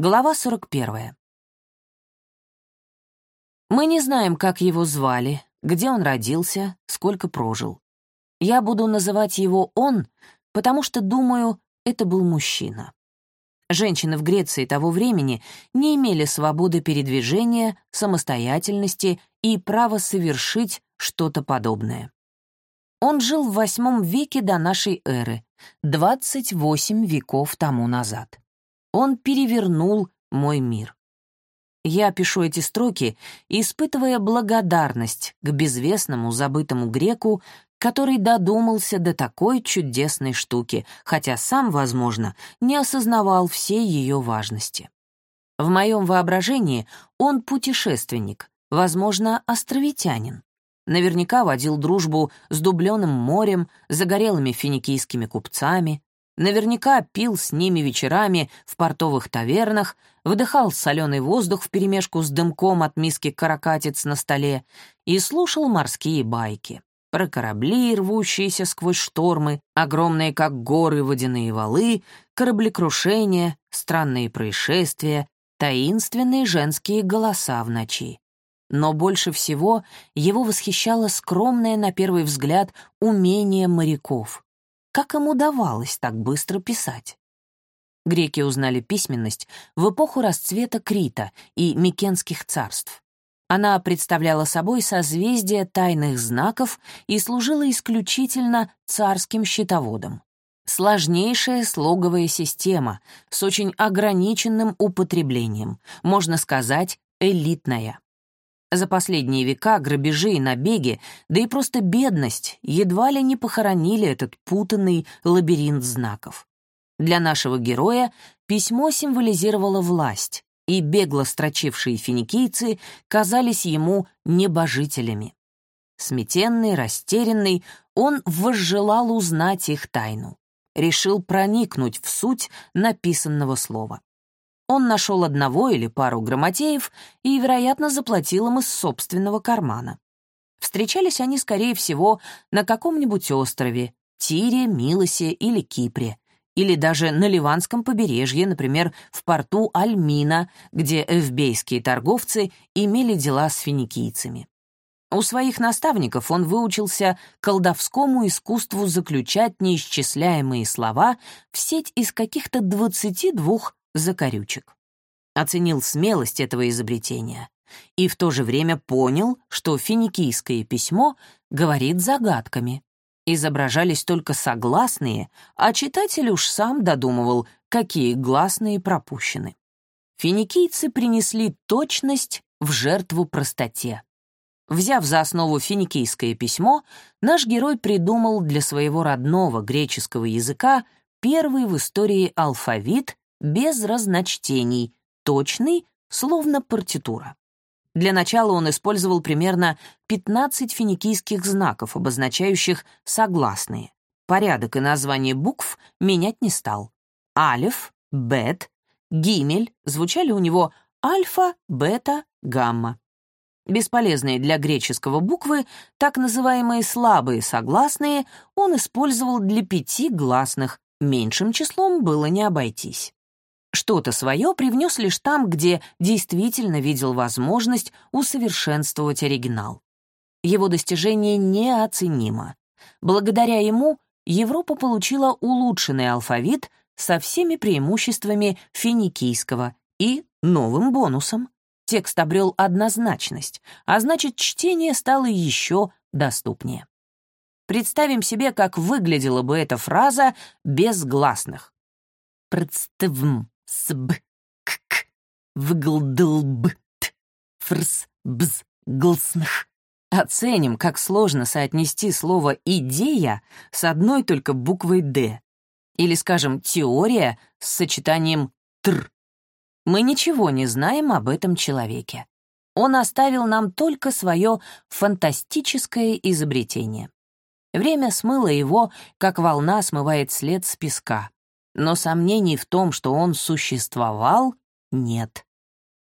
Глава 41. Мы не знаем, как его звали, где он родился, сколько прожил. Я буду называть его «он», потому что, думаю, это был мужчина. Женщины в Греции того времени не имели свободы передвижения, самостоятельности и права совершить что-то подобное. Он жил в восьмом веке до нашей эры, 28 веков тому назад. Он перевернул мой мир. Я пишу эти строки, испытывая благодарность к безвестному забытому греку, который додумался до такой чудесной штуки, хотя сам, возможно, не осознавал всей ее важности. В моем воображении он путешественник, возможно, островитянин. Наверняка водил дружбу с дубленым морем, загорелыми финикийскими купцами, наверняка пил с ними вечерами в портовых тавернах, вдыхал соленый воздух вперемешку с дымком от миски каракатиц на столе и слушал морские байки про корабли, рвущиеся сквозь штормы, огромные как горы водяные валы, кораблекрушения, странные происшествия, таинственные женские голоса в ночи. Но больше всего его восхищало скромное, на первый взгляд, умение моряков. Как им удавалось так быстро писать? Греки узнали письменность в эпоху расцвета Крита и Микенских царств. Она представляла собой созвездие тайных знаков и служила исключительно царским счетоводом. Сложнейшая слоговая система с очень ограниченным употреблением, можно сказать, элитная. За последние века грабежи и набеги, да и просто бедность едва ли не похоронили этот путанный лабиринт знаков. Для нашего героя письмо символизировало власть, и бегло строчившие финикийцы казались ему небожителями. Сметенный, растерянный, он возжелал узнать их тайну, решил проникнуть в суть написанного слова. Он нашел одного или пару грамотеев и, вероятно, заплатил им из собственного кармана. Встречались они, скорее всего, на каком-нибудь острове, Тире, Милосе или Кипре, или даже на Ливанском побережье, например, в порту Альмина, где эвбейские торговцы имели дела с финикийцами. У своих наставников он выучился колдовскому искусству заключать неисчисляемые слова в сеть из каких-то двадцати двух закорючек. Оценил смелость этого изобретения и в то же время понял, что финикийское письмо говорит загадками изображались только согласные, а читатель уж сам додумывал, какие гласные пропущены. Финикийцы принесли точность в жертву простоте. Взяв за основу финикийское письмо, наш герой придумал для своего родного греческого языка первый в истории алфавит без разночтений, точный, словно партитура. Для начала он использовал примерно 15 финикийских знаков, обозначающих согласные. Порядок и название букв менять не стал. Алиф, бет, гимель звучали у него альфа, бета, гамма. Бесполезные для греческого буквы, так называемые слабые согласные, он использовал для пяти гласных, меньшим числом было не обойтись. Что-то свое привнес лишь там, где действительно видел возможность усовершенствовать оригинал. Его достижение неоценимо. Благодаря ему Европа получила улучшенный алфавит со всеми преимуществами финикийского и новым бонусом. Текст обрел однозначность, а значит, чтение стало еще доступнее. Представим себе, как выглядела бы эта фраза без гласных. «Представм» сб, к, вглдлб, т, фрс, бз, глснх. Оценим, как сложно соотнести слово «идея» с одной только буквой «д». Или, скажем, «теория» с сочетанием «тр». Мы ничего не знаем об этом человеке. Он оставил нам только свое фантастическое изобретение. Время смыло его, как волна смывает след с песка но сомнений в том, что он существовал, нет.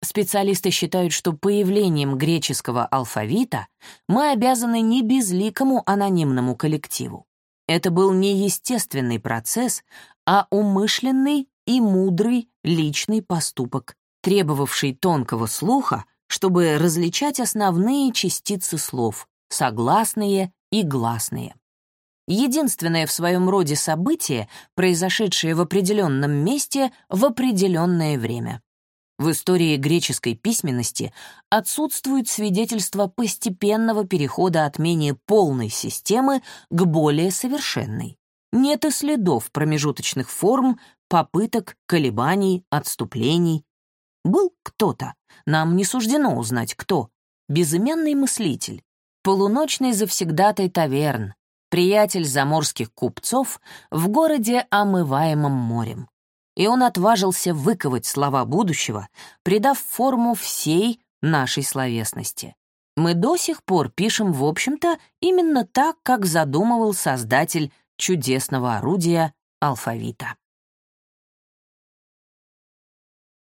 Специалисты считают, что появлением греческого алфавита мы обязаны не безликому анонимному коллективу. Это был не естественный процесс, а умышленный и мудрый личный поступок, требовавший тонкого слуха, чтобы различать основные частицы слов, согласные и гласные. Единственное в своем роде событие, произошедшее в определенном месте в определенное время. В истории греческой письменности отсутствует свидетельство постепенного перехода от менее полной системы к более совершенной. Нет и следов промежуточных форм, попыток, колебаний, отступлений. Был кто-то, нам не суждено узнать кто, безымянный мыслитель, полуночный завсегдатай таверн, приятель заморских купцов в городе, омываемом морем и он отважился выковать слова будущего, придав форму всей нашей словесности. Мы до сих пор пишем, в общем-то, именно так, как задумывал создатель чудесного орудия алфавита.